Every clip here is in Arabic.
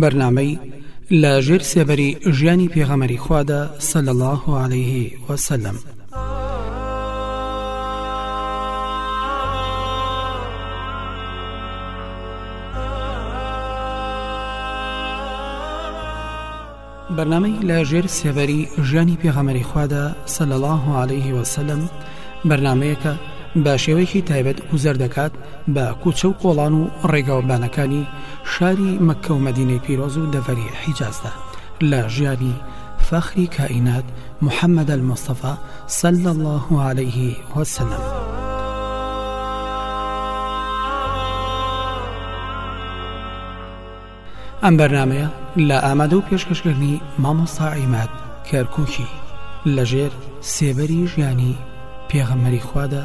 بەرنمەی لە ژێر سێبەری ژیانی پێغەمەری خوادا سەل الله عليه وسلم. بەرنمەی لە ژێر سێبەری ژیانی پێغەمەری خوادا سەل الله عليه وسلم بەرنمەیەکە بە شێوەیەکی تایبەت گوزەر دەکات بە کوچە و قۆڵان و ڕێگاوبانەکانی شاری مەکە و مدینەی پیرۆز و دەڤەری حیجازدا لە ژیانی فەخری کائینات محەممەد المستەفا سل الله عليه وسلم. ئەم بەرنمەیە لە ئامادە و پێشکەشکردنی مامۆستا عیمات کەرکووکی لەژێر سێبەری ژیانی پێغەمەری خوادا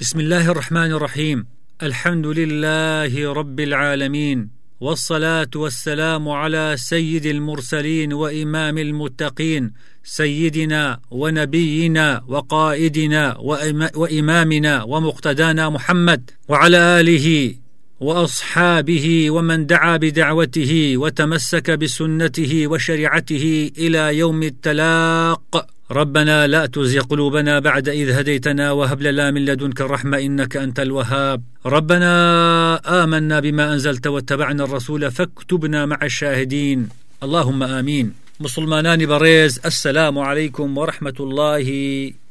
بسم الله الرحمن الرحيم الحمد لله رب العالمين والصلاه والسلام على سيد المرسلين وامام المتقين سيدنا ونبينا وقائدنا وامامنا ومقتدانا محمد وعلى اله واصحابه ومن دعا بدعوته وتمسك بسنته وشريعته إلى يوم التلاق ربنا لا تزغ قلوبنا بعد إذ هديتنا وهب لنا من لدنك الرحمة إنك أنت الوهاب. ربنا آمنا بما أنزلت واتبعنا الرسول فاكتبنا مع الشاهدين. اللهم آمين. مسلمانان بريز السلام عليكم ورحمة الله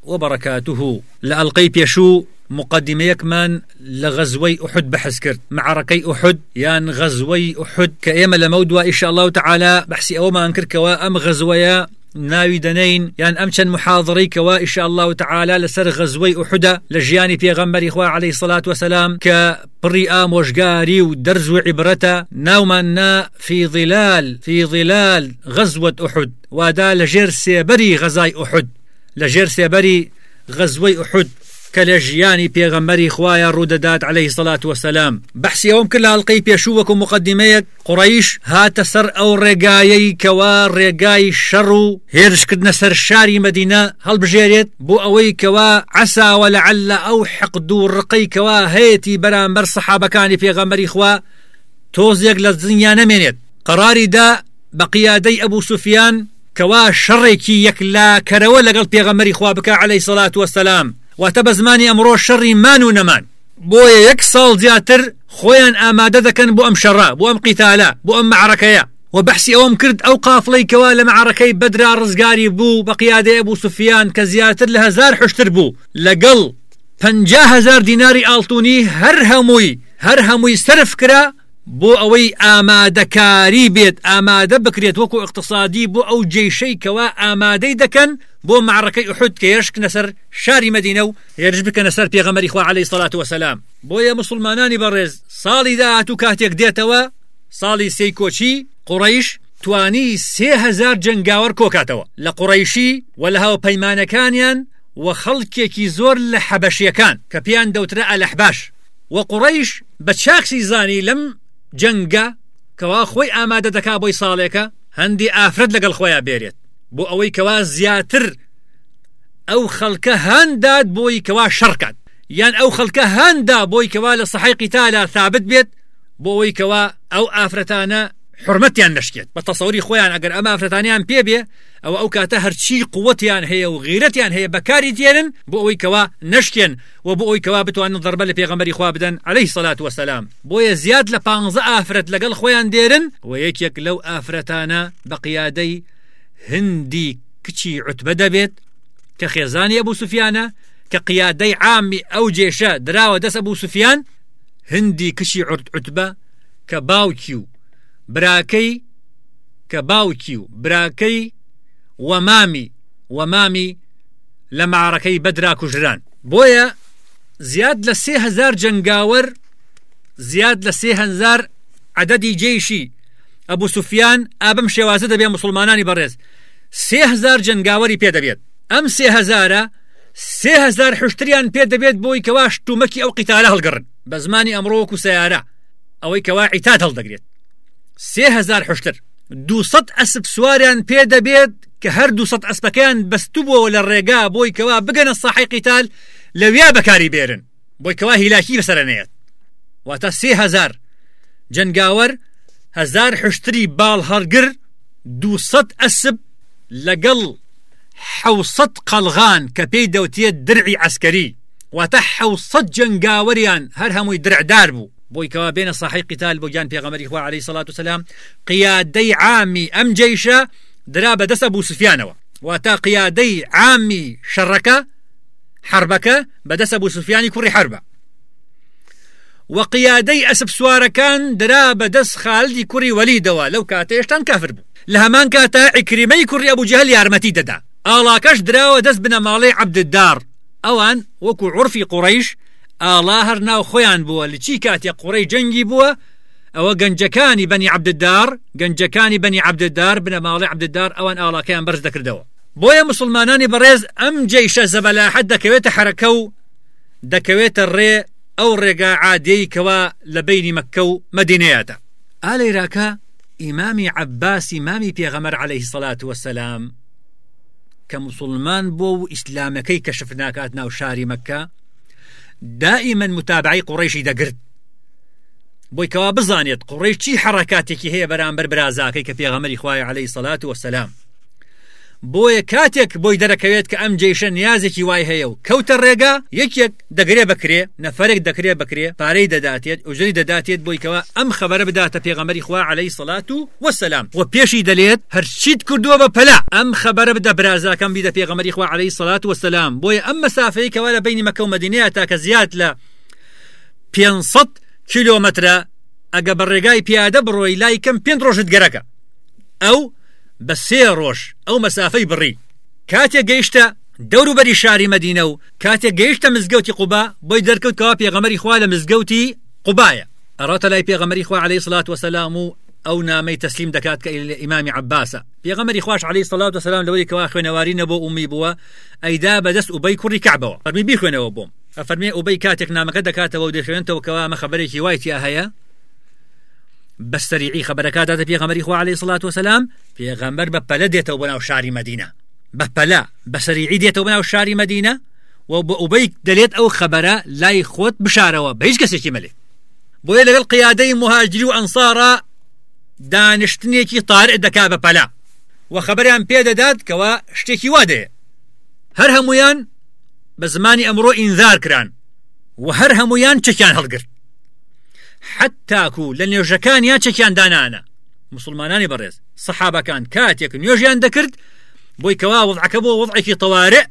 وبركاته. لألقي بيشو مقدمة من لغزوي أحد بحث كرت معركي أحد يان غزوي أحد. كأيما لمودوا إن شاء الله تعالى بحسي أو ما أنكر كوا أم غزويا. ناوي دنين يعني أمشن محاضري كوا إن شاء الله تعالى لسر غزوي أحدة لجياني في غمر إخوة عليه الصلاة والسلام كبري آموشقاري ودرز عبرته نوما في ظلال في ظلال غزوة أحد ودا لجير سيبري غزاي أحد لجير سيبري غزوي أحد كالجياني بيغمري خوايا روددات عليه الصلاة والسلام. بحسي يوم كلها ألقي بيشوكم مقدميك قريش هات سر أو رقايي كوا رقاي شرو هيرش كدنا سر شاري مدينة. هل بجيريت؟ بو أوي كوا عسى ولعل أو حقدو رقي كوا. هيتي برامبر صحابة كان في غمري خوا توزيق للدنيا نمينيت. قراري دا بە قیادەی ئەبو سوفیان. کەوا شەڕێکی یەکلاکەرەوە لەگەڵ پێغەمەری خوا بکا عليه الصلاة والسلام. واتە بە زمانی ئەمڕۆ شەڕی مان و نەمان. بۆیە یەک ساڵ زیاتر خۆیان ئامادە دەکەن بۆ ئەم شەڕا بۆ ئەم قیتالە بۆ ئەم معرەکەیە. و بەحسی ئەوم کرد ئەو قافڵەیکەوە لە معرەکەی بەدرا ڕزگاری بوو بە قیادەیە بوو سوفیان کە زیاتر لە هزار حشتر بوو. لەگەڵ هزار دیناری ئاڵتونی هەر هەمووی هەر هەمووی سرف کرا بۆ ئەوەی ئامادەکاری بێت ئامادە بکرێت وەکو اقتصادی بۆ ئەو جێشەی کەوا ئامادەی دەکەن بۆ معڕەکەی ئوحود کە یشکنە سەر شاری مدینە و هێرش بکەنە سەر پێغەمەری خوا عليه سڵات وسلام بۆیە مسلمانانی بەڕێز ساڵی داهات و کاتێک دێتەوە ساڵی سی کۆچی قڕیش توانی سهزار جنگاوەر کۆکاتەوە. لە قڕیشی و لە هاو پەیمانەکانیان و خەڵکێکی زۆر لە حەبەشیەکان کە پیان دەوترە ئەلەحباش و قڕیش بە چاکسی زانی لەم جەنگە کەوا خۆی ئامادە دەکا بۆی ساڵێکە هەندی ئافرەت لەگەڵ خۆیان بێرێت. ئەوەی کەوا زیاتر ئەو خەڵکە هەندات بۆی کەوا شەڕکات. یان ئەو خەڵکە هەندا بۆی کەوا لە سەحیقی تالا ثابت بێت بۆ ئەوەی کەوا ئەو ئافرەتانە حرمەتیان نشکێت بە تەسەوری خۆیان ئەگەر ئەمە ئافرەتانیان پێبێ ئەو ئەو کاتە هەرچی قوتیان هەیە و غیرەتیان هەیە بەکاری تێنن بۆ ئەوی کەوا نشتێن و بۆ ئەوی کەوا بتوانن ضربە لە پێغەمەری خوا بدەن. عليه الصلاة والسلام بۆیە زیاد لە پ ئافرەت لەگەڵ خۆیان دێرن و یەکێک لەو ئافرەتانە بە قیادەی هندی کچی عوتبە دەبێت کە خێزانی ئەبوو سوفیانە کە قیادەی عامی ئەو جێشە دراوە دەست ئەبوو سوفیان هندی کچی عوتبە کە باوکی و براکەی کە باوکی و براکەی وەمامی وەمامی لە معرەکەی بەدرا کوژران بۆیە زیاد لە سێهزار جنگاوەر زیاد لە سێهزار عدەدی جێیشی ئەبوو سوفیان ئابم شێوازە دەبێت مسلمانانی بەڕێز. سێهزار جنگاوەری پێ دەبێت. ئەم سێهزارە سێهزار حشتریان پێ دەبێت بۆی کەوا شتومەکی ئەو قیتالە هەڵگەڕن. بە زمانی ئەمڕۆک و سیارە ئەوەی کەوا عیتات هەڵدەگرێت. سێهزار حشتر دووسەد ئەسب سواریان پێ دەبێت کە هەر دووسەد ئەسپەکەیان بەستوبەوە لە ڕێگا بۆی کەوا بگەنە ساحی قیتال لەویا بەکاری بێرن. بۆی کەوا هیلاکی بەسەرنێت واتە سێهزار جنگاوەر هزار حشتری باڵ هەرگر دووسەد ئەسب لەگەڵ حوسەد قەلغان کە پێی دەوتێت درعی عسکەری واتە حوسەد جنگاوەریان هەر هەمووی درعدار بوو. بۆی کەوا بێنە صحی قیتال بۆ گیان عليه الصلاة والسلام قیادەی عامی ئەم جیشە درا بەدەستە بوو سوفیانەوە. واتە قیادەی عامی شەڕەکە حربەکە بەدەستە بوو سوفیانی کوڕی حربە. وقیادەی ئەسب سوارەکان درا بەدەست خالدی کوڕی وەلیدەوە لەو کاتێشتان کافر بوو. لە هەمان کاتە ئیکریمەی کوڕی ئەبوو جهل یارمەتی دەدا. ئاڵاکەش دراوە دەست بنە ماڵی عبددار ئەوان وەکو عرفی قوڕیش ئاڵا هەر ناو خۆیان بووە لە چی کاتێ قوڕی جەنگی بووە؟ ئەوە گەنجەکانی بەنی عبددار گەنجەکانی بەنی عبددار بنە ماڵی عبددار ئەوان ئاڵاکەیان بەرز دەکردەوە. بۆیە مسلمانانی بەڕێز ئەم جێیشە زەبەلاحەت دەکەوێتە حرەکە و دەکەوێتە ڕێ ئەو ڕێگا عادەی کەوا لە بینی مەکە و مەدینەیەتە ئالەیراکە ئیمامی عباسی مامی عليه سەلات وسلام کە مسلمان بۆ و ئیسلامەکەی کەشف ناکات ناو شاری مەکە دائما متابعی قڕیشی دەگرت بۆی کەوا بزانێت قڕی چی حڕکاتێکی هەیە بەرامبەر برازاکەی کە عليه سەلات وسلام بۆیە کاتێک بۆی دەرەکەوێت کە ئەم جێشە نیازێکی وای هەیە و کەوتە ڕێگا یەکێک دەگرێ بکرێ نەفرێک دەکرێ بکرێ پارەی دەداتێت ئوژری دەداتێت بۆیکەوە ئەم خبرە بداتە پێغەمەری خوا عليهەی سەلات و وەسەسلام. و پێشی دەلێت هەرچیت کردووە بە پەلا. ئەم خبرە بدە برازاکەم بیدە پێغەمەری خوا عليهەی سەلات وەسەسلام. بۆیە ئەم مەسافەی کەوا لە بینی مەکە و مدینەیە تاکە زیاد لە 500 کیلومترە ئەگە بە ڕێگای پیادە بڕۆی لای کەم پێ ڕۆژت گەرەکە. ئەو بە سێ ڕۆژ ئەو مەسافەی بڕی. کاتێک گەیشتە دەوروبەری شاری مدینە و کاتێک گەیشتە مزگەوتی قوبا بۆی دەرکەوتەوە پێغەمەری خوا لە مزگەوتی قوبایە. ئەڕاتە لای پێغەمەری خوا عليه سلات وسلام و ئەو نامەی تەسلیم دەکات کە لە ئیمامی عباسە. پێغەمەری خوش عليه سلات وسلام لەوەی کەوا خوێنەواری نەبوو ئومی بووە ئەیدا بەدەست وبەی کوڕی کعبەوە. فەرمی بیخوێنەوە بووم ئەفەرمێ وبەی کاتێک نامەکە دەکاتەوە و دەخوێنەوە کەوا مە خبرێکی وایتیا هەیە. بەستەریعی خبرەکە دەدە پێغەمەری خوا عليه سڵات وسلام پێغەمبەر بە پەلە دێتەوە بەناو شاری مدینە بە پەلا بەسەریعی دێتەوە بەناو شاری مدینە و بە ئوبەی دەلێت ئەو خبرە لای خۆت بشارەوە بە هیچ کەسێکی مەلێ. بۆیە لەگەڵ قیادەی مهاجری و ئەنسارە دانیشتنێکی تارع دەکا بە پەلا و خبریان پێدەدات کەەوە شتێکی وادەیە هەر هەمویان بە زمانی ئەمڕۆ ئینذار کران و هەر هەمویان چەکیان هەڵگرت. حتاکو لە نێژەکان یا چەکیان دانانە مسلمانانی بەڕێز سەحابەکان کاتێک نوێژیان دەکرد بۆی کەوا وضعەکە بۆ وضعێکی تەوارێ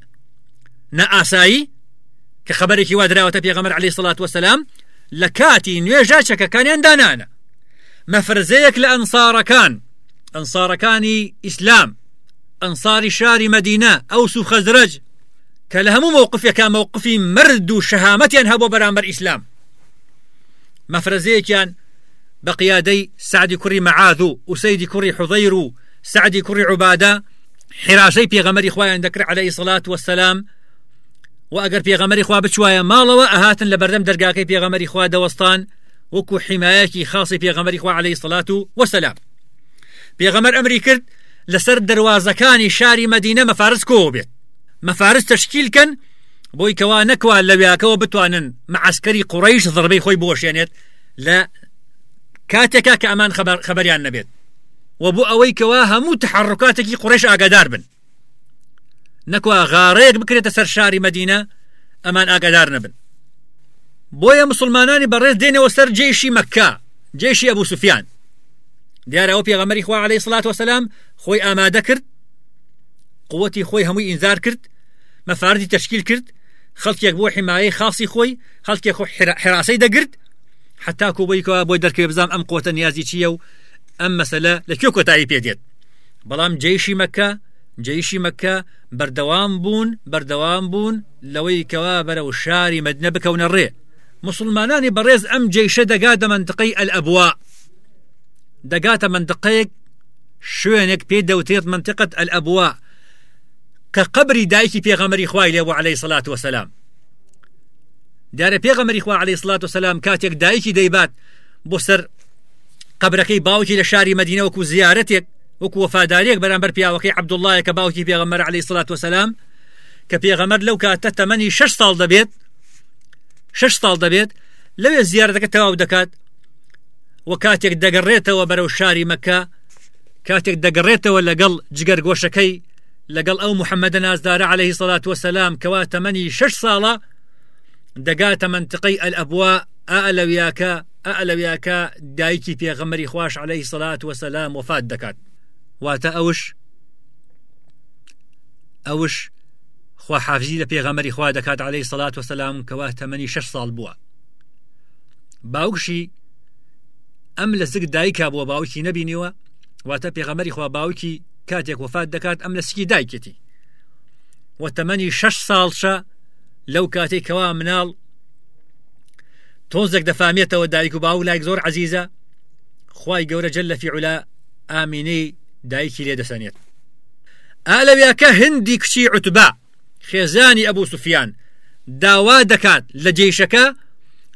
نە ئاسایی کە خبرێکی وا دراوەتە پێغەمەر علی سڵات وسلام لە کاتی نوێژا چەکەکانیان دانانە مەفرزەیەک لە ئەنسارەکان ئەنسارەکانی ئیسلام ئەنساری شاری مدینە ئەو سو خەزرج کە لە هەموو مووقفێکە مووقفی مرد و شەهامەتیان هەبوو بەرامبەر ئیسلام مەفرەزەیەکیان بە قیادەی سعدی کوڕی مەعاذ و وسەیدی کوڕی حوضەیر و سعدی کوڕی عوبادە حراسەی پێغەمەری خوایان دەکرد عليه سڵات وەسەسلام و ئەگەر پێغەمەری خوا بچوایە ماڵەوە ئەهاتن لە بەردەم دەرگاکەی پێغەمەری خوا دەوەستان وەکو حیمایەکی خاصی پێغەمەری خوا عليه سڵات و وەسەسلام پێغەمەر ئەمری کرد لەسەر دەواازەکانی شاری مدینە مەفارس کۆ بێت مەفارس تشکیلکەن بۆی کەوا نەکوا لەویاکەوە بتوانن معسکەری قوڕیش ضربەی خۆی بۆشێنێت لە کاتێکا کە ئەمان خبریان نەبێت و بۆ ئەوەی کەوا هەموو تحڕکاتێکی قڕێش ئاگادار بن نەکوا غاڕەیەک بکرێتە سەر شاری مدینە ئەمان ئاگادار نەبن بۆیە مسلمانانی بەڕێز دێنەوە سەر جێشی مەکە جێشی ئەبوو سوفیان دیارەوە پێغەمەری خوا عليه سڵات وسلام خۆی ئامادە کرد قوتی خۆی هەمووی ئینزار کرد مەفاردی تشکیل کرد خەڵکێک بۆ حیمایە خاصی خۆی خەڵکێک حراسی دەگرت. حتا کۆبییکەوە بۆی دەرکەوێ بزانام ئەم قوتە نیازی چییە و ئەم مەسەلە لەکوێ کۆتایی پێدێت بەڵام جێشی مەکە جێشی مەکە بەردەوام بوون بەردەوام بوون لەوەی کەوا بەرە و شاری مەدنە بکەونە ڕێ. مسلمانانی بەڕێز ئەم جێشە دەگاتە منطقەی ئەلئەبوا دەگاتە منطقەیەک شوێنێک پێ دەوتێت منطقت ئەلئەبوا کە قبری دایکی پێغەمەری خوای لێ عليه سلاات وسلام دیارە پێغەمەری عليه سلاات وسلام کاتێک دایکی دەیبات بۆ سەر قبرەکەی باوکی لە شاری مدینە وەکو زیارەتێک وەکو وەفادارێک بەرامبەر پیاوەکەی عبدوڵایە کە باوکی پێغەمەر عليه سلاات وسلام کە پێغەمەر لەو کاتە تەمەنی شش ساڵ دەبێت شش ساڵ دەبێت لەوێ زیارەتەکە تەواو دەکات و کاتێک دەگەڕێتەوە بەرەو شاری مەکە کاتێک دەگەڕێتەوە لەگەڵ جگەرگۆشەکەی لەگەڵ ئەو محەممەدە نازدارە عليه سڵات وسلام کەوا تەمەنی شش ساڵە دەگاتە منطقەی ئەلئبوا ئەلەویاکە ئەلەویاکە دایکی پێغەمەری خوش عليه سڵات وسلام وفات دەکات واتە ئەوش ئەوش خوا حافزی لە پێغەمەری خوا دەکات عليه سڵات وسلام کەوا تەمەنی شش ساڵ بووە باوکشی ئەم لە زگ دایکا بووە باوکی نبینیوە واتە پێغەمەری خوا باوکی کاتێک وفات دەکات ئەم لە سکی دایکێتی. و تەمەنی شش ساڵشە لەو کاتێکەوە مناڵ تۆزێک دەفامێتەوە دایک و باو لایک زۆر عزیزە خی گەورە جل لە فیعلا ئامینەی دایکی لێ دەسەنێت. ئالەویاکە هندی کچی عوتبا خێزانی ئەبوو سوفیان داوا دەکات لە جێشەکە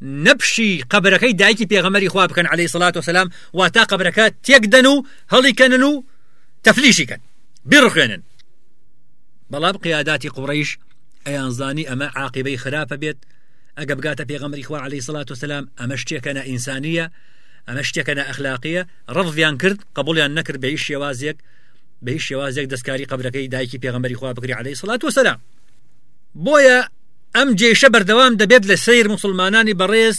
نەپشی قبرەکەی دایکی پێغەمەری خوا بکەن عليه سلاات وسلام وا تا قبرەکە تێک دەن و هەڵیکەنن و تەفلیشیکەن بیڕخێنن بەڵام قیاداتی قوڕیش ئەیانزانی ئەمە عاقبەی خراپە بێت ئەگە بگاتە پێغەمەری خوا عليه سلاات وسلام ئەمە شتێکەنە ئینسانیە ئەمە شتێکەنە ئەخلاقیە ڕڤیان کرد قبولیان نەکرد بە هیچ شێوازێک بە هیچ شێوازێک دەستکاری قبرەکەی دایکی پێغەمەری خوا بکری عليه سلاات وسلام بۆیە ئەم جێشە بەردەوام دەبێت لە سیر مسلمانانی بەڕێز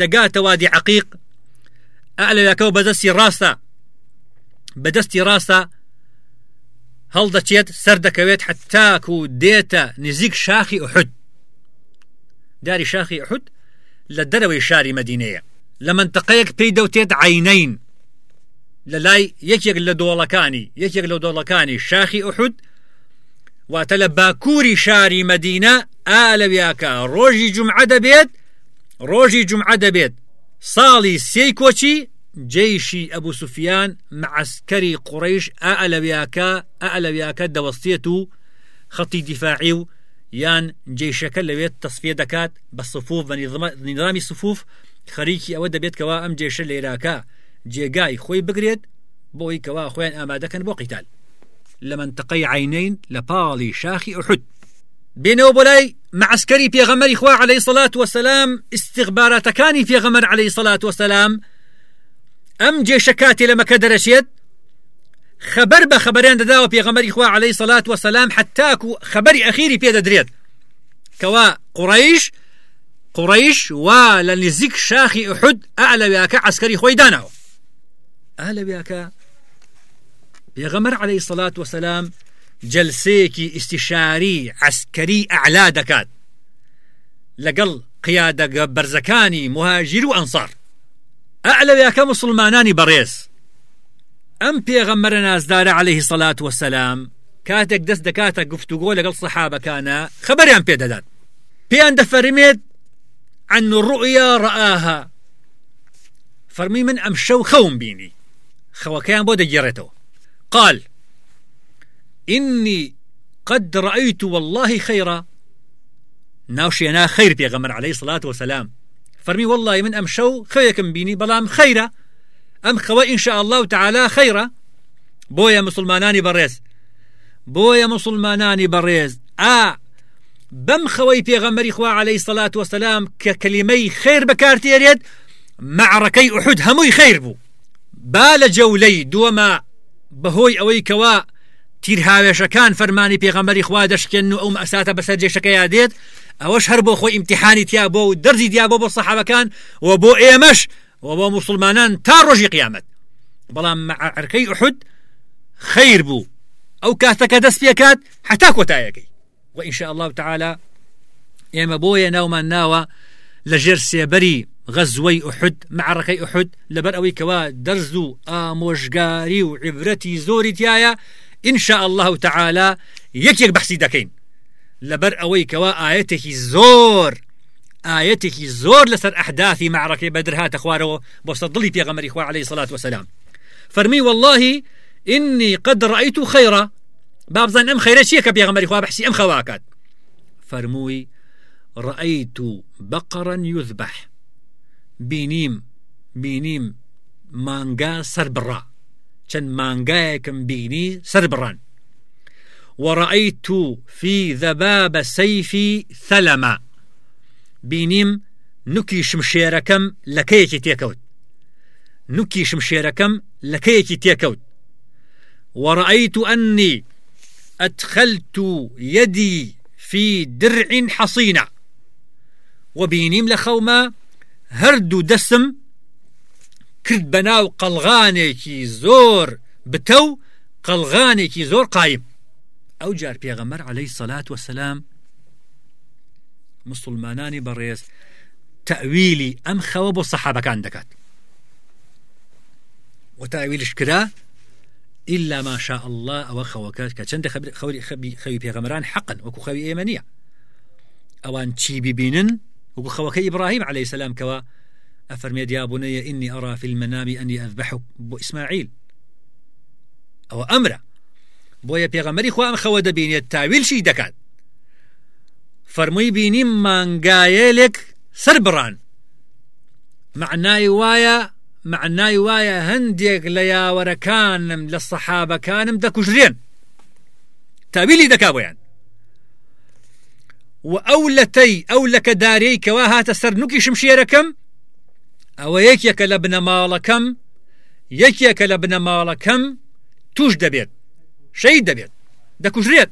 دەگاتە وادی عقیق ئەلەکەەوە بەدەستی ڕاستە بەدەستی ڕاستە هەڵدەچێت سەر دەکەوێت حتاک و دێتە نزیک شاخی ئوحد داری شاخی ئوحد لە دەرەوەی شاری مدینەیە لە منتەقەیەک پێی دەوتێت عینین لە لای یەکێک لە دۆڵەکانی یەکێک لە دۆڵەکانی شاخی ئوحد واتە لە باکووری شاری مدینە ئالەویاکە ڕۆژی جمعە دەبێت ڕۆژی جمعە دەبێت ساڵی جێیشی ئەبوو سوفیان معسکەری قڕیش ئەلەویاکە ئەلەویاکە دەوەستێت و خەتی دیفاعی و یان جێشەکە لەوێت تەسفێ دەکات بە سفوف بە نیظامی سفوف خەریکی ئەوە دەبێت کەوا ئەم جێشە لێراکە جێگای خۆی بگرێت بۆی کەوا خۆیان ئامادەکەن بۆ قیتال لە منتقەی عینین لە پاڵی شاخی ئوحد بێنەوە بۆ لای معسکەری پێغەمەری خوا عليه سڵات وسلام استیغباراتەکانی پێغەمەر عليه سڵات وسلام ئەم جێشە کاتێ لە مەکە دەرەچێت خبر بە خبریان دەداوە پێغەمەری خوا عليه سڵات وسلام حتاک و خبری ئەخیری پێ دەدرێت کەوا قڕیش وا لە نزیک شاخی ئوحد ئالەویاکە عسکەری خۆی داناوە ئالەویاکە پێغەمەر عليه سڵات وسلام جلسەیەکی ئیسیشاری عسکەری ئەعلا دەکات لەگەڵ قیادەگە بەرزەکانی مهاژیر و ئەنسار ئەعلەویاکە مسلمانانی بەڕێز ئەم پێغەممەرە نازدارە عليه سەلات وسلام کاتێک دەست دەکاتە گفتوگۆ لەگەڵ سەحابەکانە خبریان پێدەدات پێیان دەفەرمێت عن ڕوئە ڕآها فەرمی من شەو خەوم بینی. خەوەکەیان بۆ دەگێڕێتەوە. قال إني قد رأيت والله خيرا. ناوشينا خير بيغمر عليه الصلاة والسلام. فرمي والله من أم شو خيكم بيني بلام خيرا أم خوا إن شاء الله تعالى خيرا بويا مسلماناني بريز. بويا مسلماناني بريز. آ بەم خەوەی پێغەمەری خوا عليه الصلاة والسلام ككلمي خير بكارتيريد معركي أحد هموي خير بو. بال جولي دوما بهوي أوي كوا تیر هاوێشەکان فەرمانی پێغەمەری خوا دەشکێن و ئەو ئەساتە بەسەر جێشەکە یادێت ئەوەش هەر بۆ خۆی امتحانی تیا بوو و دەرزی تیا بوو بۆ سەحابەکان و بۆ ئێمەش و بۆ مسلمانان تا ڕۆژی قیامەت. بەڵام مەعرەکەی ئوحد خیر بوو. ئەو کاتەکە دەست پێکات حتا کۆتایەکەی. و ئینشاء الله تعالی ئێمە بۆیە ناومان ناوە ژێر سێبەری غەزوەی ئوحد معڕەکەی ئوحد لەبەر ئەوەی کەوا دەرز و ئامۆژگاری و عیبرەتی زۆری تایە إن شاء الله تعالى یەکێک بەحسی دەکەین لەبەر ئەوەی کەوا ئاەتێکی زۆر ئاەتێکی زۆر لەسەر ئەحداثی معڕەکەی بەدر هاتە خوارەوە بۆ سەدڵی پێغەمەری خوا عليه سلاات وسلام فەرمی والله إني قد رأيت خيرا. بابزان أم خيرا شيء كبيغمري خواه بحسي أم خواكات. فرموي رأيت بقرا يذبح. بینیم بینیم مانگا سربڕا چەند مانگایەکم بینی سربڕان ورأيت في ذباب سيفي ثلما بینیم نوکی شمشێرەکەم لەکەیەکی تێکەوت. نوکی شمشێرەکەم لەکەیەکی تێکەوت. ورأيت أني أدخلت يدي في درع حصينة وبينيم لخوما هەردوو دەسم کرد بەناو قەلغانێکی زۆر بتە و قەلغانێکی زۆر قایم ئەو جار پێغەمەر عليهەی سەلات وسلام مسلمانانی بەڕێز تەویلی ئەم خەوە بۆ سەحابەکان دەکات وتاویلش کرا إلا ما شاء الله أو خوكات كچند خبر خوري خبي خوي بيغمران حقا وكو خوي إيمانية. أوان تشي ببينن وكو خوك إبراهيم عليه السلام كوا. أفرميد يا بني إني أرى في المنام أني أذبحك بو إسماعيل. أو أمره بۆیە پێغەمەری خوا ئەم خەوە دەبینێت تاویلشی دەکات فەرمووی بینیم مانگایەلێک سەر بڕان معنای وایە معنای وایە هەندێک لە یاوەرەکانم لە سەحابەکانم دەکوژرێن تاویلی دەکا بۆیان و ئەو لەتەی ئەو لەکە دارەی کەوا هاتە سەر ئەوە یەکێکە لە بنەماڵەکەم یەکێکە لە بنەماڵەکەم توش دەبێت شەهید دەبێت دەکوژرێت.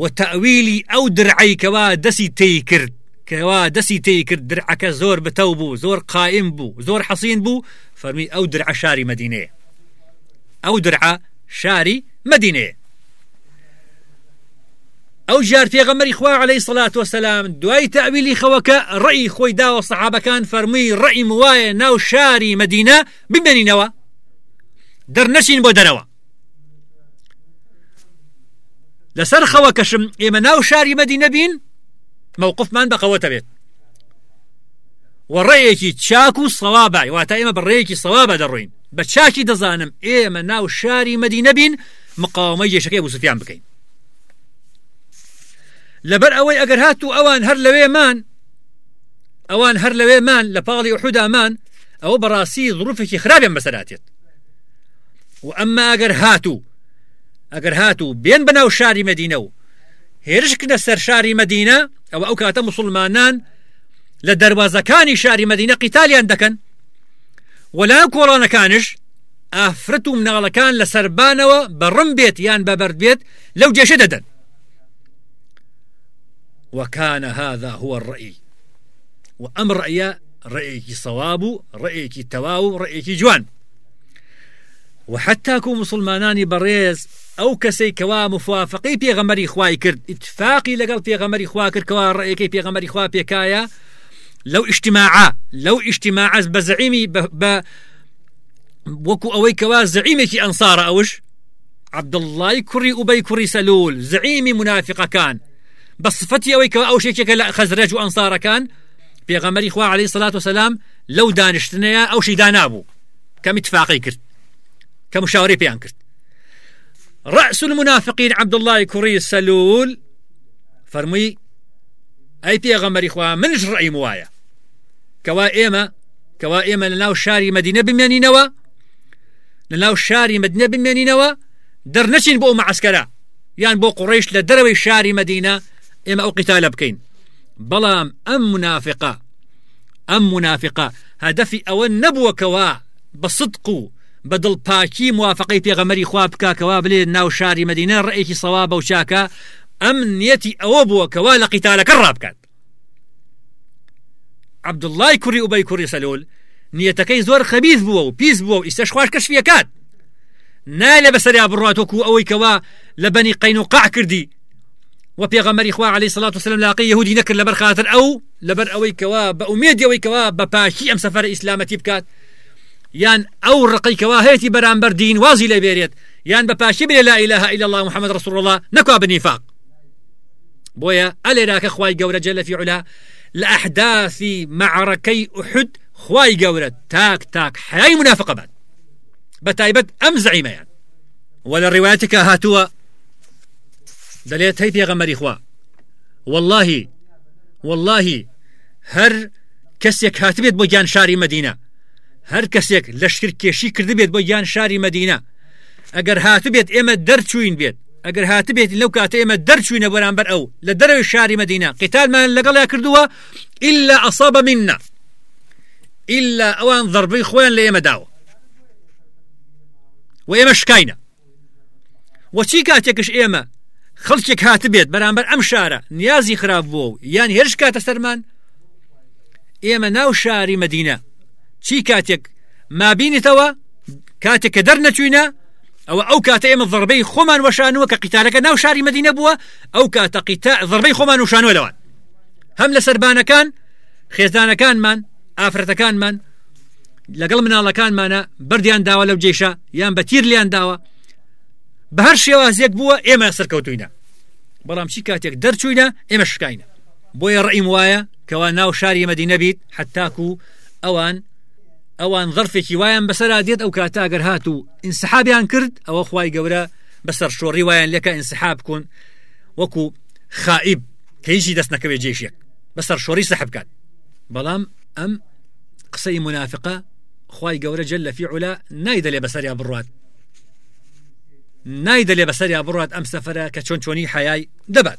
وتەویلی ئەو درعیکەوا دەسی تی کرد کەوا دەسی تی کرد درعەکە زۆر بتەو بوو زۆر قائم بوو زۆر حەسین بوو فەرمی ئەو درع شاری مدینەیە. ئەو درعە شاری مدینەیە. ئەو جار پێغەمەری خوا عليه الصلاة والسلام دوای تاویلی خەوەکە ڕێی خۆی داوە سەحابەکان فەرمووی ڕێی وایە ناو شاری مدینە بمێنینەوە دەرنەچین بۆ دەرەوە لەسەر کەشم ئێمە ناو شاری مدینە بین مووقفمان بەقەوەتە بێت وەڕێیەکی چاک و سەوابە واتە ئێمە بەڕێیەکی سەوابە دەڕۆین بە چاکی دەزانم ئێمە ناو شاری مدینە بین مقاومە بۆ سوفیان بکەین لەبەر ئەوەی ئەگەر هات و ئەوان هەر لەوێمان ئەوان هەر لەوێمان لە پاڵی وحودامان ئەوە بەڕاستی ظروفێکی خراپیان بەسەراتێت و ئەمما ئەگەر هاتوو ئەگەر هاتوو بێن بەناو شاری مدینە و هێرشکنە سەر شاری مدینە ئەو ئەو کاتە مسلمانان لە دەواازەکانی شاری مدینە قیتالیان دەکەن ولا کۆڵانەکانش ئافرەت و مناڵەکان لە سربانەوە بەڕم بێت یان بەبرد بێت لەو جێشە وكان هذا هو الرأي. وأم رأي رأيك صواب رأيك تواو رأيك جوان. وحتى كو مسلمانانی بەڕێز ئەو کەسەی کەوا مفوافقی پێغەمەری خوای کرد. اتفاقی لەگەڵ پێغەمەری خوا کرد کەوا ڕێەکەی پێغەمەری خوا پێکایە لەو اجتماع لەو اجتماع بە زعیمی بە وەکو ئەوەی کەوا زعیمێکی ئەنسارە ئەوش عبدڵای کوڕی وبەی کوڕی سەلول زعیمی منافقەکان بە صفەتی ئەوەی کە ئەو شێکێکە لە خەزرەج و ئەنسارەکان پێغەمەری عليه سلاات وسلام لەو دانیشتنەیە ئەو شیدا نابوو کەمی تفاقی کرد. کە مشاوری پێیان کرد. رأس المنافقين عبد الله كوري السلول فرمي أي پێغەمەری خوا منش ڕعی وایە کەوا ئێمە کەوا ئێمە لە ناو شاری مدینە بمێنینەوە لە ناو شاری مدینە بمێنینەوە دەرنەچین بۆ مەعسکەرە یان بۆ قڕیش لە دەروی شاری مدینە ئێمە ئەو قیتالە بکەین بەڵام ئەم منافقە ئەم منافقە هەدەفی ئەوە نەبووەکەوە بە صدق و بە دڵپاکی موافقی پێغەمەری خوا بکاکەوا بلێ ناو شاری مدینە ڕێکی سەوا بەو چاکە ئەم نیەتی ئەوە بووەکەوا لە قیتالەکە ڕابکات عبدڵای کوڕی وبەی کوڕی سەلول نیەتەکەی زۆر خەبیز بووە و پیس بووە و ئیسەش خوش کەشفیەکات نالە بەسەریا بڕاتۆکو ئەوەی کەوا لە بەنی قین و قاع کردی و پێغەمەری خوا عليه سلاات وسلم لاقی یهودی نەکرد لەبەر خاطر ئەو لەبەر ئەوەی کەوا بە ئومێدیەوەی کەوا بە پاشی ئەم سەفەر ئیسلامەتی بکات یان ئەو ڕقیکەوا هەیەی بەرامبەر دین وازی لە بێرێت یان بە پاشی بێ لا إله إلا الله محمد رسول الله بنیفاق بۆیە ئەلێراکە خی گەورە جە لە فیعلا لە ئەحداثی معڕەکەی ئوحد خی گەورە تاک تاک حیای منافقە بات بە تایبەت ئەم زعیمەیان وە لە ڕێواتێکە هاتووە دەلێت هەی پێغەمەری خوا واللهی واللهی هەر کەسێک هاتبێت بۆ گیان شاری مدینە هەر کەسێک لەشکر کێشی کردبێت بۆ گیان شاری مدینە ئەگەر هاتبێت ئێمە دەرچوین بێت ئەگەر هاتبێت لەو کاتە ئێمە دەرچوینە بەرامبەر ئەو لە دەروی شاری مدینە قیتالمان لەگەڵیا کردووە؟ إلا أصاب منا. إلا ئەوان ضربەی خۆیان لە ئێمە داوە. و ئێمە شکینە وەچی کاتێکش ئێمە؟ خەڵکێک هاتبێت بەرامبەر ئەم شارە. نیازی خراپ بۆ یان هێرش کاتە سەرمان؟ ئێمە ناو شاری مدینە. چی کاتێک مابینیتەوە؟ کاتێک کە دەر نەچوینە ئەو ئەو کاتە ئێمە ضربەی خۆمان وەشانوە کە قیتالەکە ناو شاری مدینە بووە ئەو کاتە ضربەی خۆمان وشانوە لەوان. هەم لە سربانەکان خێزانەکانمان ئافرەتەکانمان لەگەڵ مناڵەکانمانە بردیان داوە لەو جێشە یان بە تیر لیان داوە. بە هەر شێوازێک بووە ئێمە سەرکەوتوینە بەڵام چی کاتێک دەرچوینە ئێمە شکینە بۆیە ڕئیم وایە کەوا ناو شاری مەدی نەبیت حتاکو ئەوان ئەوان ظرفێکی وایان بەسەرا دێت ئەو کاتاگەر هات و ئینسحابیان کرد ئەوە خی گەورە بەسەر شۆڕی وایان لەکە ئینسحاب کن. وەکو خائب کە هیچی دەست نەکەوێت جێشێک بەسەر شۆڕی سەحبکات بەڵام ئەم قسەی منافقە خی گەورە جل لە فیعلا نایدەلێ بەسەریا بڕات نایدەلێ بەسەریا بڕات ئەم سەفرە کە چۆن چۆنی حیای دەبات.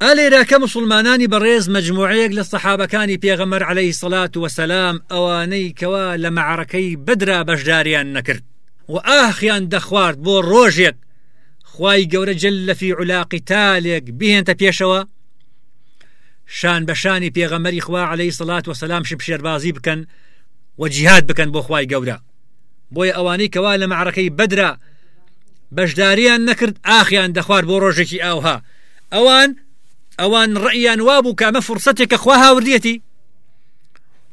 ئالێرا کە مسلمانانی بەڕێز مجموعەیەک لە سەحابەکانی پێغەمەر عليهەی سەلات وسلام ئەوانەی کەوا لە معرەکەی بدرا بەشداریان نەکرد. و ئاخیان دەخوارد بۆ ڕۆژێک. خی گەورە جل لە فی علاقی تالێک بهێنتە پێشەوە. شان بەشانی پێغەمەری خوا عليهەی سەلات وسلام شم شێربازی بکەن و جیهاد بکەن بۆ خی گەورە. بۆی ئەوانەی کەوا لە معرەکەی بدرا بەشداریان نەکرد ئاخیان دەخوارد بۆ ڕۆژێکی ئاوها. ئەوان ئەوان ڕئیان وابوو کامە فرسەتێکە خوا هاوردەتی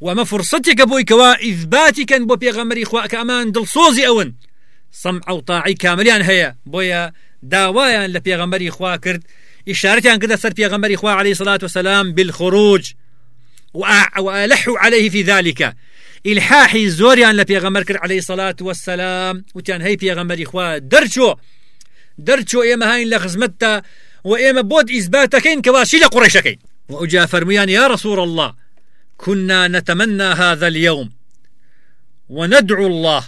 ومە فرسەتێکە بۆی کەوا ئیثباتی کەن پێغەمەری خوا کە ئەمان دڵسۆزی ئەون. سم ئەو تاعی کاملیان هەیە بۆیە داوایان لە پێغەمەری خوا کرد. ئشارەتیان کردە سەر پێغەمەری خوا عليه سلاة وسلام بالخروج. وألحوا عليه في ذلك إلحاحي زۆریان لە پێغەمەر عليه سلاة والسلام. وتیان هەی پێغەمەری خوا دەرچۆ دەرچۆ ئێمە هاین لە خزمەتتا إثباتكين كواشي لقريشكين. وأجا فرميان يا رسول الله كنا نتمنى هذا اليوم وندعو الله.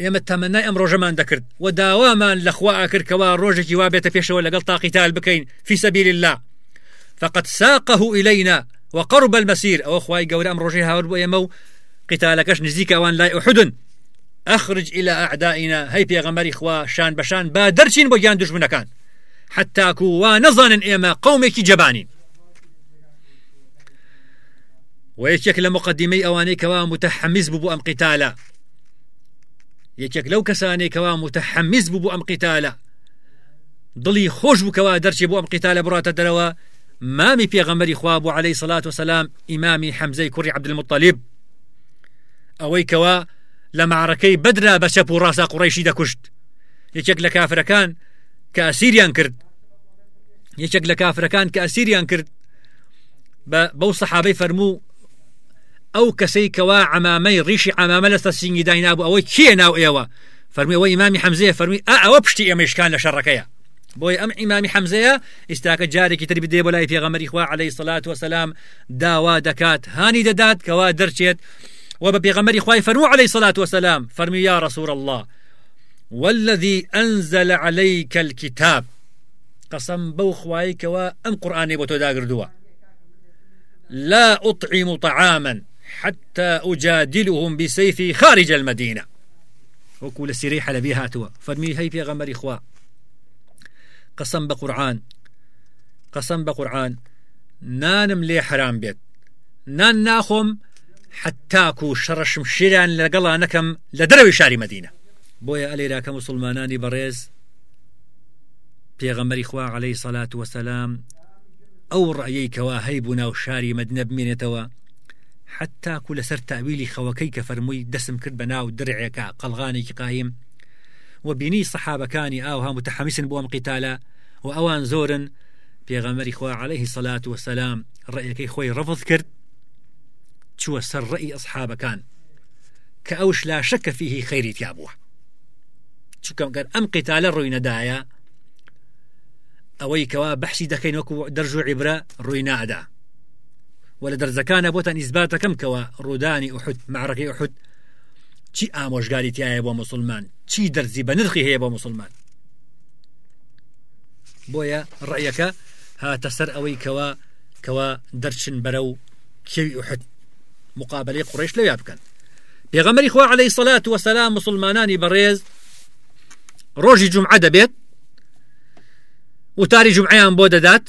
ئێمە تەمەنای ئەم ڕۆژەمان دەکرد و داوامان لەخوا کردکەوا ڕۆژێکی وا بێتە پێشەوە تاقیتال بکەین في سبيل الله. فقد ساقه إلينا وقرب المسير. أو خواي قول أم روجي هاور بو يمو قتالكش نزيك أوان لا أحد؟ اخرج إلى أعدائنا. ئەی پێغەمەری خوا شان بەشان با دەرچین بۆ لای دوژمنەکان حتاکو وا نەزانن ئێمە قومێکی جەبانین و یەکێک لە مقدمەی ئەوانەی کەوا متحەمیز بوو ئەم قیتالە یەکێک لەو کەسانەی کەوا متحەمیز بوو ئەم قیتالە دڵی خۆش بووکەوە دەرچی بۆ ئەم قیتالە بڕاتە دەرەوە مامی پێغەمەری خوا بوو عليه الصلاة والسلام ئیمامی حەمزەی کوڕی عبدالمطلیب ئەوەی کەوا لە معرەکەی بدرا بە چەپ و ڕاستە قوڕیشی دەکوشت یەکێک لە کافرەکان کە ئەسیریان کرد یەکێک لە کافرەکان کە ئەسیریان کرد بە بەو سەحابەی فەرموو ئەو کەسەی کەوا ئەمامەی ڕیشی ئەمامە لەستە سینگی داینابوو ئەوەی کیە ناو ئێوە فەرمی ئەوە ئیمامی حەمزەیە فەرمی ئەوە پشتی ئێمەشکان لە شەڕەکەیە بۆی ئەم ئیمامی حەمزەیە ئێستاکە جارێکی تر بدێ بۆ لای پێغەمەری خوا عليه سڵات وسلام داوا دەکات هانی دەدات کەوا دەرچێت و بە پێغەمەری فەرمو عليه سڵات وسلام فەرمی یا رسول الله والذي أنزل عليك الكتاب قسم بو خوايكوا أم قرآني بو تداغردوا لا أطعم طعاما حتى أجادلهم بسيفي خارج المدينة. وكل لبي هاتوا فرمي هي في غمر إخوة قسم بقرآن قسم بقرآن نانم لي حرام بيت نان ناخم حتاكو شرشم شيران لقلا نكم لدروي شاري مدينة. بۆیە ئەلێراکە مسلمانانی بەڕێز پێغەمەری خوا عليهەی سەلات وسلام ئەو ڕایەی کەوا هەیبوو ناو شاری مەدنە بمێنێتەوە حتاکو لەسەر تاویلی خەوەکەی کە فەرمووی دەسم کرد بە ناو درعێکە قەلغانێکی قایم و بینی سەحابەکانی ئاوها متحەمیسن بۆ ئەم قیتالە و ئەوان زۆرن پێغەمەری خوا عليه کرد چووە سەر ڕئی ئەسحابەکان کە ئەوش لا شەکە فیهی خەیری تیا بووە چکەم گەر ئەم قیتالە ڕووی نەدایە ئەوەی کەوا بەحسی دەکەین وەکو دەرژ و عیبرە ڕووی نادا و لە دەرزەکانە بۆتان ئیزباتەکەم کەەوە ڕوودانی ئوحد معڕەکەی ئوحد چی ئامۆژگاری تایە بۆ مسلمان؟ چی دەرزی بە نرخی هەیە بۆ مسلمان؟ بۆیە ڕعیەکە هاتە سەر ئەوەی کەوا کەوا دەرچن بەرە و کێوی ئوحد مقابلی قڕێش لەویا بکەن پێغەمەری خوا عليه سەلات وسلام مسلمانانی بەڕێز ڕۆژی جمعە دەبێت وتاری جمعیان بۆ دەدات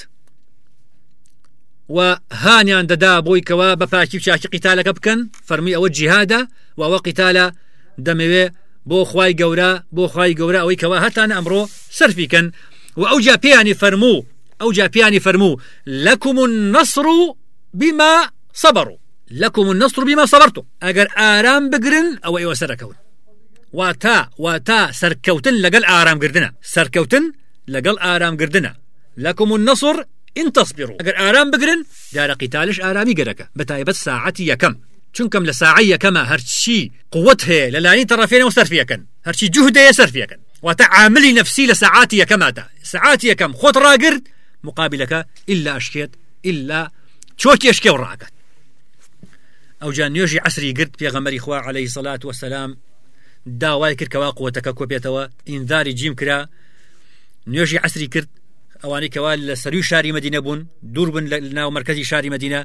و هانیان دەدا بۆی کەوا بە پاکی چاکی قیتالەکە بکەن فەرمی ئەوە جیهادە و ئەوە قیتالە دەمەوێ بۆ خوای گەورە بۆ خوای گەورە ئەوەی کەوا هەتان ئەمڕۆ سەرفیکەن و ئەو جا پێیانی فەرموو ئەو جا پێیانی فەرموو بما صبروا. لكم النصر بما صبرتم. ئەگەر ئارام بگرن ئەوە ئێوە سەردەکەون واتا واتا سەرکەوتن لەگەڵ ئارامگردنە سەرکەوتن لەگەڵ ئارامگردنە لكم النصر إن تصبروا. ئەگەر ئارام بگرن دیارە قیتالش ئارامی گەرەکە بە تایبەت ساعتی یەکەم چونکەم لە ساعی یەکەمە هەرچی قوت هەیە لە لانی تەڕفێنەوە سەرفیەکەن هەرچی جوهدەیە سەرفیەکەن واتە عاملی نفسی لە ساعتی یەکەمادا ساعتی یەکەم خۆت ڕاگرت مقابلەکە إلا ئەشکێت إلا چۆکی ئەشکێ و ڕاگەت ئەو جا نوێژی عسری گرت پێغەمەری خوا عليه سەلات وسلام داوای کردکەوا قوتەکە کۆپێتەوە ئینذاری جیم کرا نوێژی عسری کرد ئەوانەی کەوا لە سەروی شاری مدینە بوون دوور بن لە ناو مرکزی شاری مدینە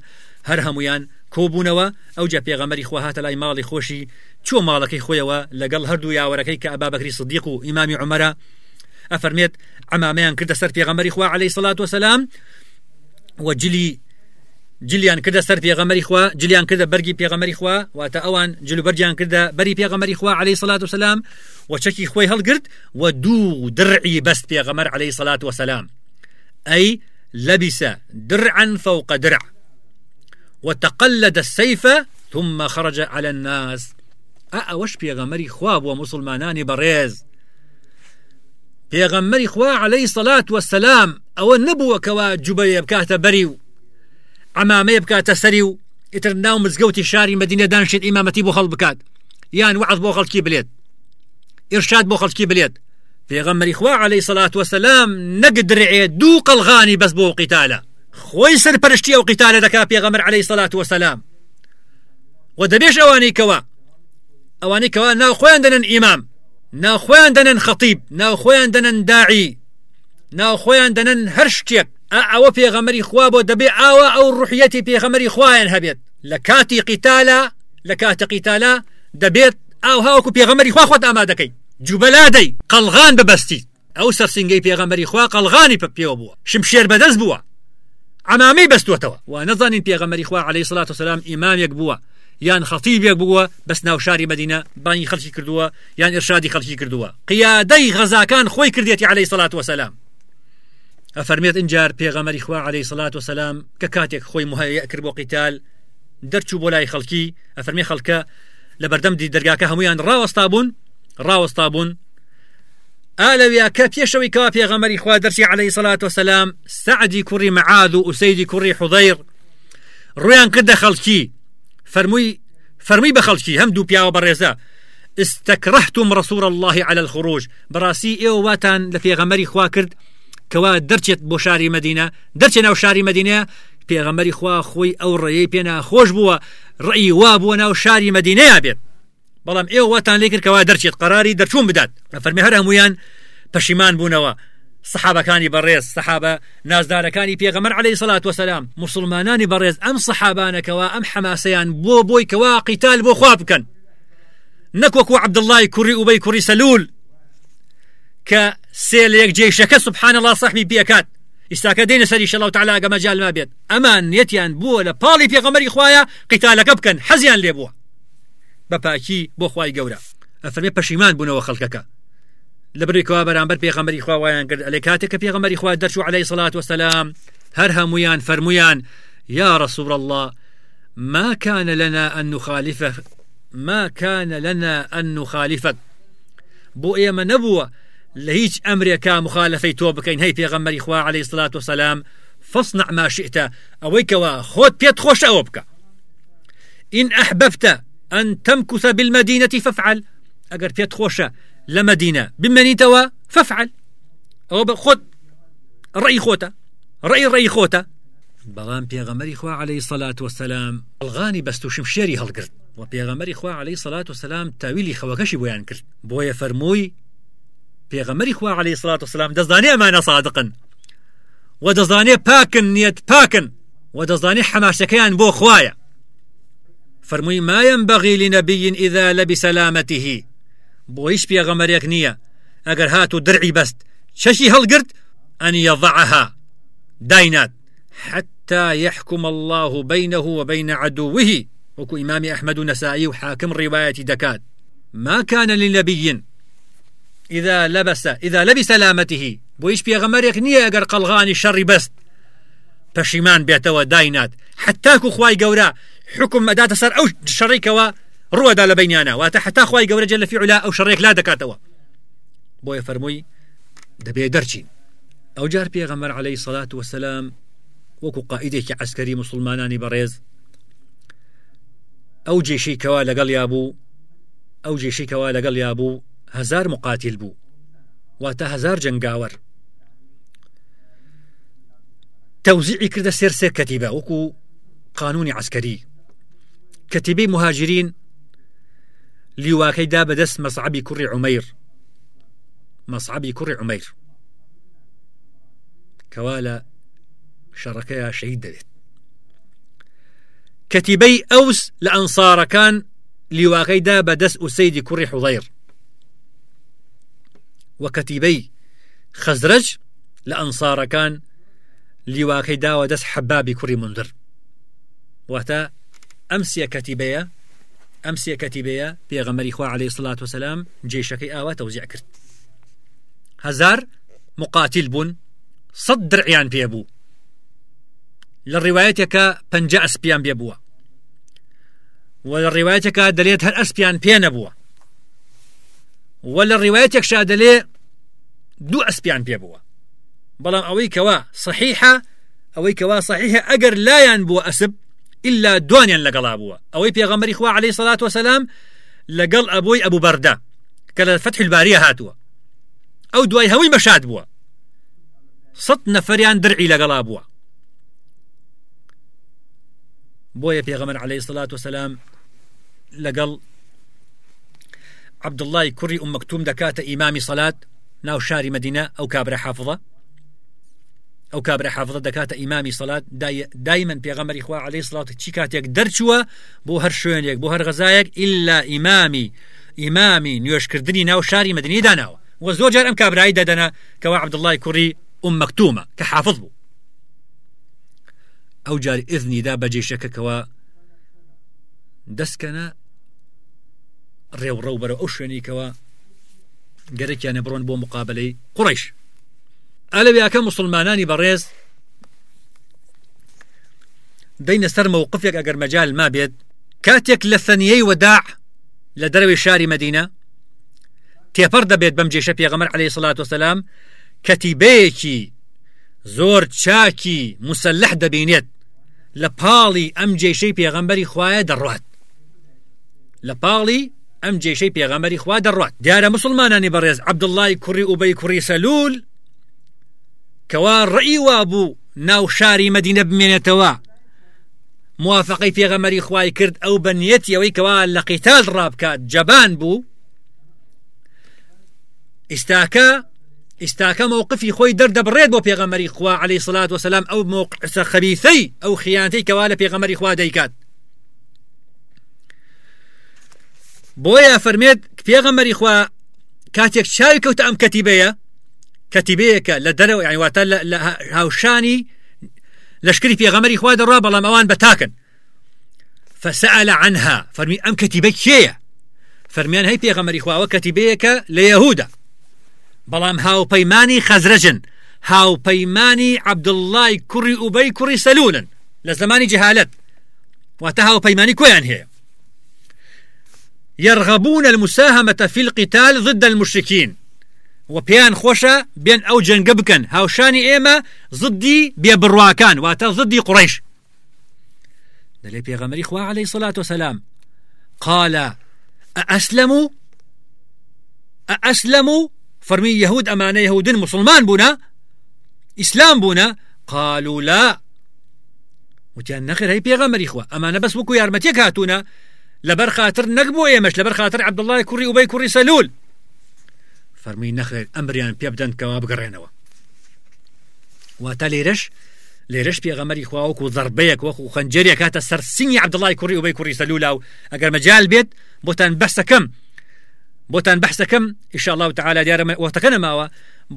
هەر هەمویان کۆبوونەوە ئەو جا پێغەمەری خواهاتە لای ماڵی خۆشی چۆ ماڵەکەی خۆیەوە لەگەڵ هەردوو یاوەەکەی کە بەکری صدیق و ئیمامی عمەرە ئەفەرمێت ئەمامیان کردە سەر پێغەمەری خوا عليه سڵات وسلام وجلی جلیان کردە سەر پێغەمەری خوا جلیان کردە بەرگی پێغەمەری خوا واتە ئەوان جلوبەرجیان کردە بەری پێغەمەری خوا عليه سڵات وسلام وچەکی خۆی هەڵگرت و دوو درعی بەست پێغەمەر عليه سڵات وسلام أي لبس درعا فوق درع. وتقلد السيف ثم خرج على الناس. ئەوەش پێغەمەری خوا بووە مسلمانانی بەڕێز. پێغەممەری خوا عليهەی سەلات وەسەسلام ئەوە نەبووە کەوا جوبەیە بکاتە بەری و ئەمامەیە بکاتە سەری و ئیتر ناو مزگەوتی شاری مدینە دانشێت ئیمامەتی بۆ هەڵ بکات یان وعز بۆ خەڵکی بلێت ئرشاد بۆ خەڵکی بلێت پێغەمەری خوا عليه سەلات وسلام نەگدرێ دوو قەلغانی بەس بۆ قیتالە خۆی سەرپەرشتی ئەو قیتالە دەکا پێغەمەر عليه سەلات وسلام و دەبێش ئەوانەی کەوە ئەوانەی کەوا ناوخۆیان دەنن ئیمام ناوخۆیان دەنن خەتیب ناوخۆیان دەنن داعی. ناوخۆیان دەنن هەر شتێک ئەوە پێغەمەری خوا بۆ دەبێ ئاوە ئەو ڕوحەتی پێغەمەری خوایان هەبێت لە کاتی قیتالە لە کاتە قیتالە دەبێت ئاو هاوکو پێغەمەری خوا خۆت ئامادەکەی جوبەلادەی قەلغان ببەستی ئەو سەرسنگەی پێغەمەری خوا قەلغانی پە پێوە بووە شمشێر بەدەست بووە ئەمامی بەستوتەوە و نەزانین پێغەمەری خوا عليه سلاات وسلام ئیمامێک بووە یان خەتیبێک بووە بەس ناو شاری مدینە بانی خەڵکی کردووە یان ئرشادی خەڵکی کردووە قیادەی غەزاکان خۆی کردێتی عليه سلاات وسلام ئەفەرمێت ئنجار پێغەمەری خوا عليه سلاات وسلام کە کاتێک خۆی مهەیە کرد بۆ قیتال دەرچوو بۆ لای خەڵکی ئەفەرمی خەڵکە لە بەردەمدی دەرگاکە هەمویان ڕاوەستا بوون ڕاوەستا بوون ئالەویا کە پێشەوەی کەوا پێغەمەری خوا دەرسی عليه سلاات وسلام سعدی کوڕی مەعاد و ئوسەیدی کوڕی حوضەیر ڕویان کردە خەڵکی فەرمووی استكرهتم رسول الله على الخروج. براسي ئێوە واتان لە پێغەمەری خوا کرد کەوا دەرچێت بۆ شاری مدینە دەرچێت ناو شاری مدینە پێغەمەری خوا خۆی ئەو ڕێی پێنا خۆش بووە ڕئی وا بووە ناو شاری مدینەیە بێت. بەڵام ئێوە واتان لێ کردکەوا دەرچێت قراری دەرچوون بدات. فەرمی هەر هەمویان پەشیمان بوونەوە. سحابەکانی بەڕێز سحابە نازدارەکانی پێغەمەر عليه سڵات وسلام مسلمانانی بەڕێز ئەم سحابانەکەەوە ئەم حماسەیان بۆ بۆی کەوا قیتال بۆ خوا بکەن. نەکوەکو عبدڵای کوڕی وبەی کوڕی سەلول کە سێلێک جێشەکە سبحان الله صحمی پێکات ئیساکە دێنە سەری شەڵاو تعالا گەمەجال ما بێت ئەمان نیەتیان بووە لە پاڵی پێغەمەری خوایە قیتالەکە بکەن حەزیان لێ بووە بە پاکی بۆ خی گەورە ئەفەرمێ پەشیمان بوونەوە خەڵکەکە لە بڕێکەوە بەرامبەر پێغەمەری خواوایان کرد ئەلێ کاتێک کە پێغەمەری خوا دەرچوو عليه سڵات وسلام هەر هەمویان فەرمویان یا رسول الله ما كان لنا أن نخالفه؟ ما كان لنا أن نخالفك؟ بو ئێمە نەبووە لهيج أمرك مخالفة توبكين. هي غمري إخوة عليه الصلاة والسلام فاصنع ما شئت. أويك وخوت بيت خوش أوبك. إن أحببت أن تمكث بالمدينة فافعل. أجر بيت خوش لمدينة. بمنيتوا فافعل. أو خد رأي خوتا. رأي رأي خوتا. بەڵام پێغەمەری خوا عليه سەلات وسلام ئەلغانی بەست و شمشێری هەڵگرت و پێغەمەری خوا عليه سەلات وسلام تاویلی خەوەکەشی بۆیان کرد بۆیە فەرمووی پێغەمەری خوا عليه سەلات وسلام دەزانێ ئەمانە صادقن. و دەزانێ پاکن نیەت پاکن. و دەزانێ حەماشەکەیان بۆ خوایە. فەرمووی مایم بەغی لنەبیین ئیدا لە بسەلامەتیهی بۆ هیچ پێغەمەرێک نییە. ئەگەر هات و درعی بەست شەشی هەڵگرت ئەن يضعها داينات حتى يحكم الله بينه وبين عدوه. وكو إمام أحمد نسائي وحاكم رواية دكات. ما كان لنبي إذا لبس إذا لبس سلامته بويش بيغمريك نية أقر قلغاني الشر بس پشیمان بێتەوە داینات حتاکو خوای گەورە حکم ئەداتە سەر ئەو شەڕێکەوە ڕوەدا لە بینیانە واتە حتا خخوای گەورە جە لە فیعلا ئەو شەڕێک لا دەکاتەوە بۆیە فەرمووی دەبێ دەرچین ئەو جار پێغەمەر عليهەی سەلات وسلام وەکو قائیدێکی عسکەری مسلمانانی بەڕێز جێشەی کەوا لەگەڵ یابوو ئەو جێشەی کەوا لەگەڵ یابوو هزار مقاتل بوو واتە هزار جنگاوەر تەوزیعی کردە سێر سێ کەتیبە وەکو قانونی عسکەری کەتیبەی مهاجرین لیواکەیدا بەدەست مەسعبی کوڕی عمەیر مەسعبی کوڕی عمەیر کەوا لە شەڕەکەیە شەید دەبێت کەتیبەی ئەوس لە ئەنسارەکان لیواقەیدا بە دەست و سەیدی کوڕی لە ئەنسارەکان لیواقەی داوە دەست حەبابی کوڕی مندر واتە ئەم سیە کەتیبەیە ئەم سیە کەتیبەیە پێغەمەری خوا عليه سلات وسلام جێشەکەی ئاوا تەوزیع کرد هزار مقاتل بوون سەد درعیان پێبوو لە ڕێوایەتێکە پەنج ئەسپیان بێ بووە و لە ڕێوایەتێکە دەلێت هەر پێ بووە. بەڵام ئەوەی کەوا صحیحە ئەوەی کەوا صحیحە ئەگەر لایەن بووە ئەسب إلا دوانیان لەگەڵا بووە. ئەوەی پێغەمەری خوا عليه وسلام لەگەڵ ئەبووی ئەبوو بەردە کە لە فتح الباریە هاتووە. ئەو دوای هەوی مەشاد بووە. سەد نەفریان درعی لەگەڵا بووە. بۆیە پێغەمەر عليه سلاات وسلام لەگەڵ عبدڵی کوڕی ئوم مەکتوم دەکاتە ئیمامی سەلات ناو شاری مدینە ئەو کابرا حافظە؟ ئەو کابرا حافظە دەکاتە ئیمامی سەلات دایمەن پێغەمەری خوا عليه سلاات چی کاتێک دەرچووە؟ بۆ هەر شوێنێک بۆ هەر غەزایەک ئللا ئیمامی ئیمامی نوێشکردنی ناو شاری مدنی داناوە. وە زۆر جار ئەم کابرایی دەدەنا کەوا عبدڵی کوڕی ئوم مەکتومە کە حافظ بوو. ئەو جاری ئذنیدا بەجێشەکەکەوە دەستکەنە ڕێوڕە بەرە ئەو شوێنێکەوە گەرەکیانە بڕۆن بۆ مقابلەی قڕیش ئەلەویاکە مسلمانانی بەڕێز دەینە سەر مووقفێک ئەگەر مەجال ما بێت کاتێک لە فەنیەی وەداع لە دەروی شاری مدینە تێپەر دەبێت بەم جێشە پێغەمەر عليه سلاات وسلام کەتیبەیەکی زۆر چاکی مسلح پاڵی ئەم جێشەی پێغەمبەری خوایە دەڕات لە پاڵی ئەم جێشەی پێغەمەری خوا دەڕات دیارە مسلمانانی بەڕێز عبدڵای کوڕی وبەی کوڕی سەلول کەوا ڕئی وا بوو ناو شاری مدینە بمێنێتەوە موافقی پێغەمەری خوای کرد ئەو بەنیەتی ئەوەی کەوا لە قیتال ڕابکات جەبان بوو ئیستاکە ئستاکە مووقفی خۆی دەردەبڕێت بۆ پێغەمەری خوا. عليه سلات وسلام ئەو موقعسە خەبیثەی ئەو خیانەی کەوا لە پێغەمەری خوا دەیکات بۆیە فەرمێت پێغەمەری خوا کاتێک چاوی کەوتە ئەم کەتیبەیە کەتیبەیەکە لە دەرەوە یانواتە لە هاوشانی لەشکری پێغەمەری خوا دەڕا بەڵام ئەوان بەتاکن. فسأل عنها. فەرمی ئەم کەتیبە کێیە؟ فەرمیان هەی پێغەمەری خواوە کەتیبەیەکە لە یەهودا. بەڵام هاوپەیمانی خەزرەجن هاوپەیمانی عبدڵای کوڕی ئوبەی کوڕی سەلولن لە زمانی جهالت واتە هاوپەیمانی کۆیان هەیە؟ يرغبون المساهمة في القتال ضد المشركين. و پێیان خۆشە بێن ئەو جەنگە بکەن هاوشانی ئێمە زدی بێبڕواکان واتە زدی قڕیش دەلێ پێغەمەری خوا عليه سلاات وسلام قال أسلموا أسلموا فرمي يهود أمانة يهود مسلمان بونا إسلام بونا قالوا لا. وتیان نەخر هەی پێغەمەری خوا ئەمانە بەس وەکو یارمەتێک هاتوونە لەبەر خاطر نەکبوو ئێمەش لەبەر خاطر عبدڵای کوڕی وبەی کوڕی سەلول فەرمی نەخێر ئەمریان پێ بدەن کەوا بگەڕێنەوە واتە لێرەش لێرەش پێغەمەری خواوەکو زربەیەک وەکو خەنجەرێک کاتە سەر سنگی عبدڵای کوڕی وبەی کوڕی سەلولا و ئەگەر مەجال بێت بۆتان بەسەکەم بۆتان بەحسەکەم ئیشاءله تعالا دیارە وەتەکە نەماوە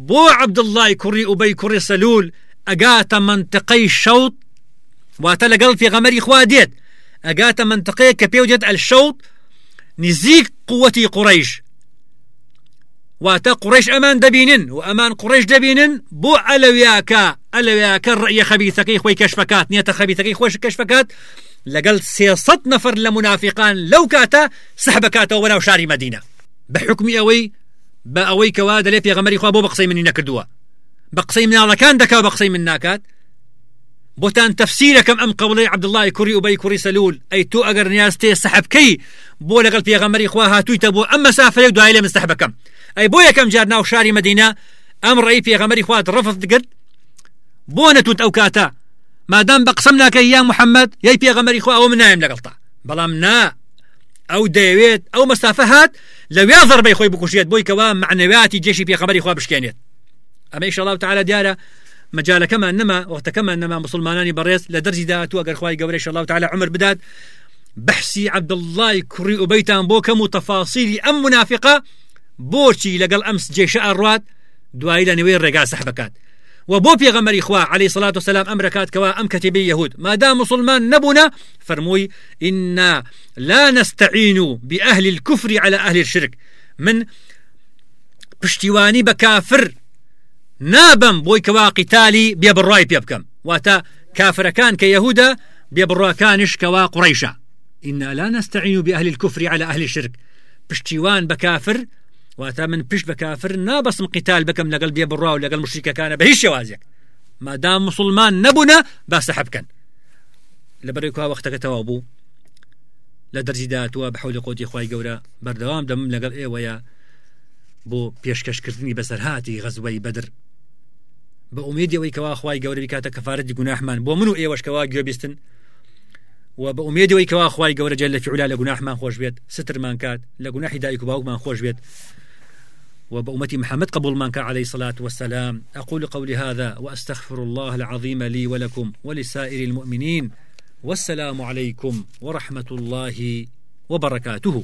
بۆ عبدڵای کوڕی وبەی کوڕی سەلول ئەگاتە منطقەی شەوت واتە لەگەڵ پێغەمەری خوا دێت ئەگاتە منطقەیە کە پێو دێت ئەلشەوت نزیک قوەتی قڕیش واتە قڕێش ئەمان دەبینن و ئەمان قڕێش دەبینن بۆ ئەلەویاکە ئەلەویاکە ڕێە خەبیتەکەی خۆی کەشفکات نیەتە خەبیتەکەی خۆش کەشفکات لەگەڵ سێسەد نەفر لە منافقان لەو کاتە سەحبکاتەوە ناو شاری مدینە بە حکمی ئەوەی بە ئەوەی کەوا دەلێ پێغەمەری خوا بۆ بە قسەی منی نەکردووە بە قسەی مناڵەکان دەکا بە قسەی من ناکات بۆتان تەفسیرەکەم ئەم قوڵی عبدڵای کوڕی وبەی کوڕی سەلول ئەی تو ئەگەر نیاز تێ سەحبکەی بۆ لەگەڵ پێغەمەری خوا هاتوویتە بۆ ئەم مەسافرێک دوای لێ مستەحبەکەم ئەی بۆ یەکەم جار ناو شاری مدینە ئەم ڕێی پێغەمەری خوات ڕفت دگرت بۆ نەتوت ئەو کاتە مادام بە قسم ناکەی یا محەممەد یای پێغەمەری خوا ئەوە من نایم لەگەڵتا بەڵام نا. ئەو دەیەوێت ئەو مەستافە هات لەویا زەربەی خۆی بکوشێت بۆی کەوا معنەویاتی جێشی پێغەمەری خوا بشکێنێت ئەمە ئیشەڵاو تعالە دیارە مجالەکەمان نەما وەختەکەمان نەما مسلمانانی بەڕێز لە دەرزیدا تو ئەگەر خخوای گەورەی الله تعالى عمر بدات بەحسی عبدڵای کوڕی وبەیتان بۆ کەم و تەفاسیلی ئەم منافقە بۆچی لەگەڵ ئەمس جێشە ئەڕات دوایی لە نوێی ڕێگا سەح بکات و بۆ پێغەمەری عليه سلاات وسلام ئەم ڕکاتکەوە ئەم کەتیبی یهود مادا مسلمان نەبوونا فەرمووی إنا لا نستعين بأهل الكفر على أهل الشرك. من پشتیوانی بە کافر نابم بۆی کەوا قیتالی بێ بڕای پێ بکەم واتە کافرەکان کە یهودا بێ بڕواکانش کەوا لا نستعين بأهل الكفر على أهل الشرك. پشتیوان بە کافر واتە من پشت بە کافر نابسم قیتال بکەم لەگەڵ بێ بڕا و لەگەڵ مشریکەکانە بە هیچ شێوازێک مادام مسلمان نەبوونە باسە حبکەن لە بەرەی کا وەختەکەتەوە بوو لە دەرزی داهاتوە بە حولی قوتی خی گەورە بەردەوام دەم لەگەڵ ئێوەیە بۆ پێشکەشکردنی بەسەرهاتی غەزوەی بەدر بە ئومێدیەوەی کەوا خی گەورەی کاتە کەفاەتی گوناحمان. بۆ من و ئێوەشکەوا گوێبیستن و بە ئومێدەوەی کەوا خی گەورە جل لە فعلا لە گوناحمان خۆش بێت سترمان کات لە گوناحی دایک و باوکمان خۆش بێت وبأمتي محمد قبول منك عليه الصلاة والسلام أقول قولي هذا وأستغفر الله العظيم لي ولكم ولسائر المؤمنين والسلام عليكم ورحمة الله وبركاته.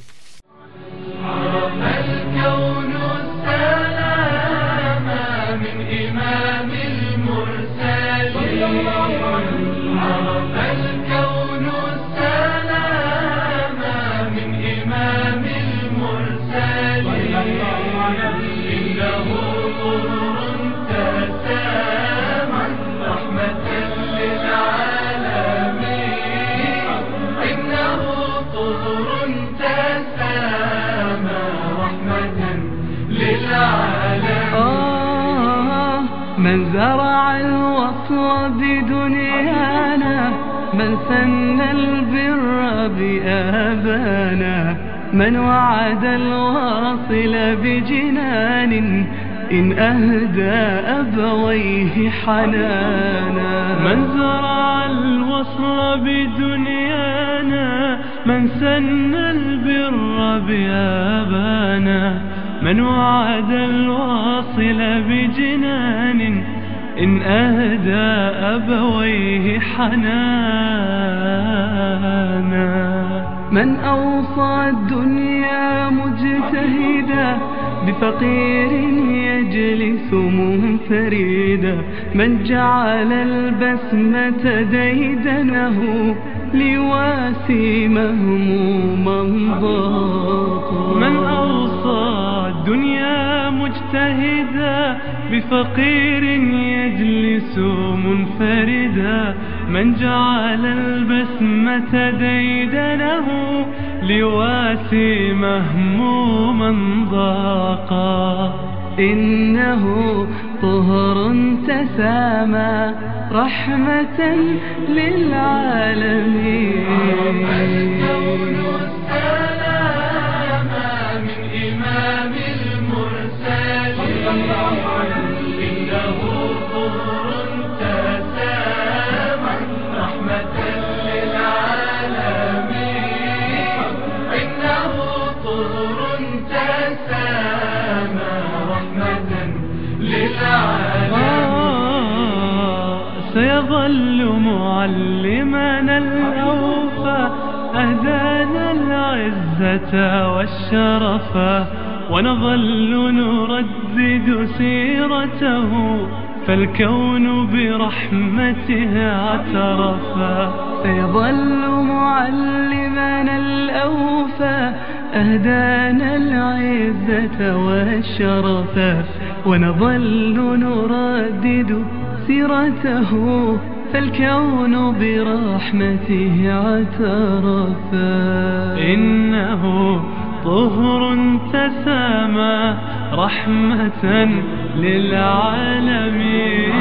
بآبانا من وعد الواصل بجنان إن أهدى أبويه حنانا. من زرع الوصل بدنيانا من سن البر بآبانا. من وعد الواصل بجنان إن أهدى أبويه حنانا. من أوصى الدنيا مجتهدا بفقير يجلس منفردا. من جعل البسمة ديدنه لواسي مهموما ضاقا. من أوصى الدنيا مجتهدا بفقير يجلس منفردا من جعل البسمة ديدنه لواسي مهموما ضاقا. إنه طهر تسامى رحمة للعالمين. معلمنا الأوفى أهدانا العزة والشرفا ونظل نردد سيرته فالكون برحمته اعترفا سيظل معلمنا الأوفى أهدانا العزة والشرفا ونظل نردد سيرته. فالكون برحمته اعترفا إنه طهر تسامى رحمة للعالمين.